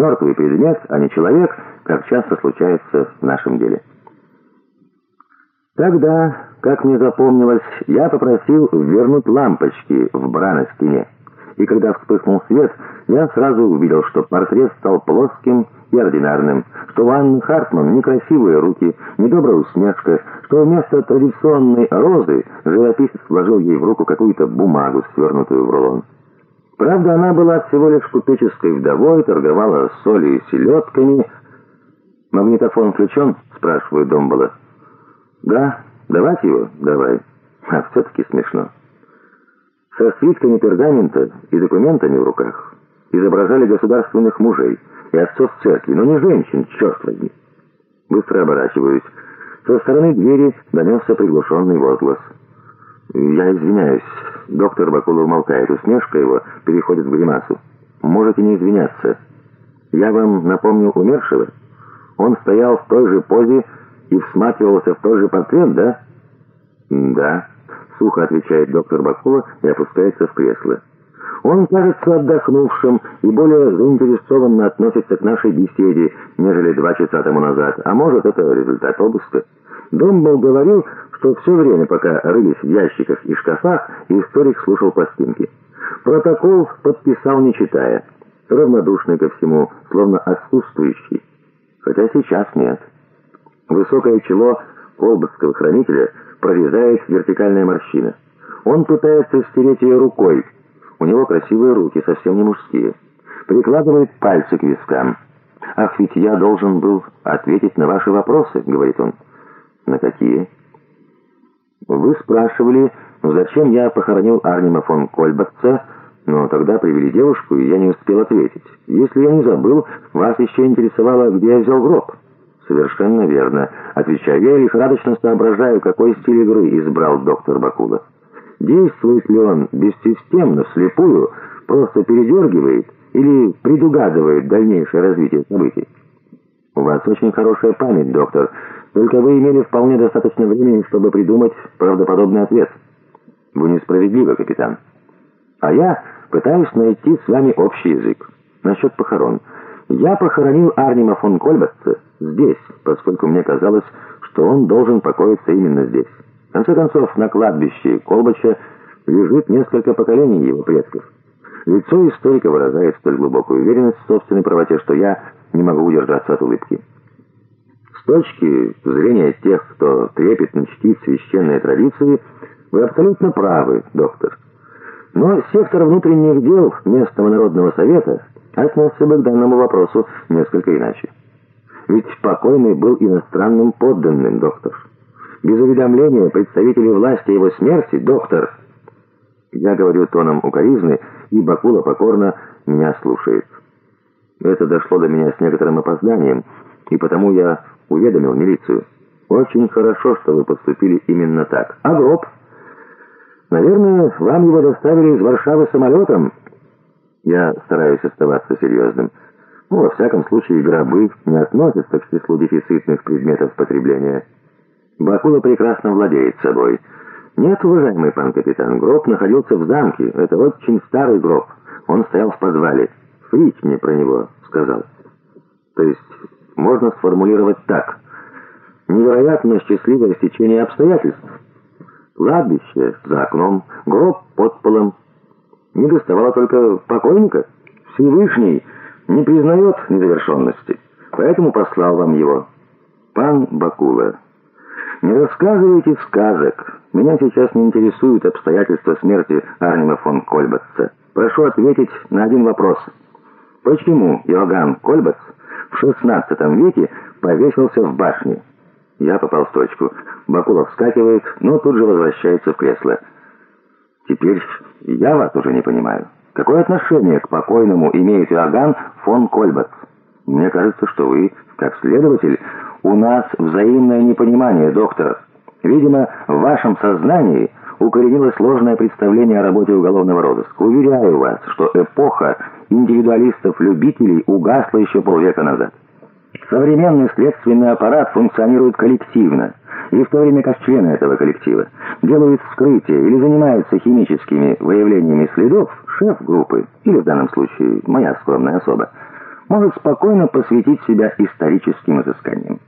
Мертвый предмет, а не человек, как часто случается в нашем деле. Тогда, как мне запомнилось, я попросил вернуть лампочки в бра стене. И когда вспыхнул свет, я сразу увидел, что портрет стал плоским и ординарным, что у Анны Хартман некрасивые руки, недобрая усмешка, что вместо традиционной розы живописец вложил ей в руку какую-то бумагу, свернутую в рулон. Правда, она была всего лишь купеческой вдовой, торговала солью и селедками. «Магнитофон включен?» — спрашиваю Домбола. «Да, давать его? Давай. А все-таки смешно». Со свитками пергамента и документами в руках изображали государственных мужей и отцов церкви, но не женщин, черт возьми. Быстро оборачиваюсь. Со стороны двери донесся приглушенный возглас. «Я извиняюсь». Доктор Бакула умолкает. Усмешка его переходит в гримасу. «Можете не извиняться. Я вам напомню умершего? Он стоял в той же позе и всматривался в тот же портрет, да?» «Да», — сухо отвечает доктор Бакула и опускается в кресло. Он кажется отдохнувшим и более заинтересованно относится к нашей беседе, нежели два часа тому назад. А может, это результат обыска. Домбл говорил, что все время, пока рылись в ящиках и шкафах, историк слушал пластинки. Протокол подписал, не читая. Равнодушный ко всему, словно отсутствующий. Хотя сейчас нет. Высокое чело колбасского хранителя прорезает вертикальная морщина. Он пытается стереть ее рукой. У него красивые руки, совсем не мужские. Прикладывает пальцы к вискам. «Ах, ведь я должен был ответить на ваши вопросы», — говорит он. «На какие?» «Вы спрашивали, зачем я похоронил Арнима фон Кольбатца, но тогда привели девушку, и я не успел ответить. Если я не забыл, вас еще интересовало, где я взял гроб». «Совершенно верно», — отвечаю я, лихорадочно соображаю, какой стиль игры избрал доктор Бакула. Действует ли он бессистемно, вслепую, просто передергивает или предугадывает дальнейшее развитие событий? «У вас очень хорошая память, доктор», только вы имели вполне достаточно времени, чтобы придумать правдоподобный ответ. Вы несправедливы, капитан. А я пытаюсь найти с вами общий язык. Насчет похорон. Я похоронил Арнима фон Кольбасца здесь, поскольку мне казалось, что он должен покоиться именно здесь. В конце концов, на кладбище Колбача лежит несколько поколений его предков. Лицо историка выражает столь глубокую уверенность в собственной правоте, что я не могу удержаться от улыбки. С точки зрения тех, кто трепетно чтит священные традиции, вы абсолютно правы, доктор. Но сектор внутренних дел местного народного совета отнесся бы к данному вопросу несколько иначе. Ведь покойный был иностранным подданным, доктор. Без уведомления представителей власти его смерти, доктор... Я говорю тоном укоризны, и Бакула покорно меня слушает. Это дошло до меня с некоторым опозданием, и потому я уведомил милицию. Очень хорошо, что вы поступили именно так. А гроб? Наверное, вам его доставили из Варшавы самолетом? Я стараюсь оставаться серьезным. Ну, во всяком случае, гробы не относятся к числу дефицитных предметов потребления. Бакула прекрасно владеет собой. Нет, уважаемый пан капитан, гроб находился в замке. Это очень старый гроб. Он стоял в подвале. Фрич мне про него сказал. То есть можно сформулировать так. Невероятно счастливое стечение обстоятельств. Кладбище за окном, гроб под полом. Не доставало только покойника. Всевышний не признает незавершенности, поэтому послал вам его. Пан Бакула, не рассказывайте сказок. Меня сейчас не интересуют обстоятельства смерти Арнима фон Кольбатца. Прошу ответить на один вопрос. Почему Иоганн Кольбатц в XVI веке повесился в башне. Я попал в точку. Бакулов вскакивает, но тут же возвращается в кресло. Теперь я вас уже не понимаю. Какое отношение к покойному имеет Иоганн фон Кольбац? Мне кажется, что вы, как следователь, у нас взаимное непонимание, доктор. Видимо, в вашем сознании укоренилось сложное представление о работе уголовного розыска. Уверяю вас, что эпоха индивидуалистов-любителей угасла еще полвека назад. Современный следственный аппарат функционирует коллективно, и в то время как члены этого коллектива делают вскрытие или занимаются химическими выявлениями следов, шеф группы, или в данном случае моя скромная особа, может спокойно посвятить себя историческим изысканиям.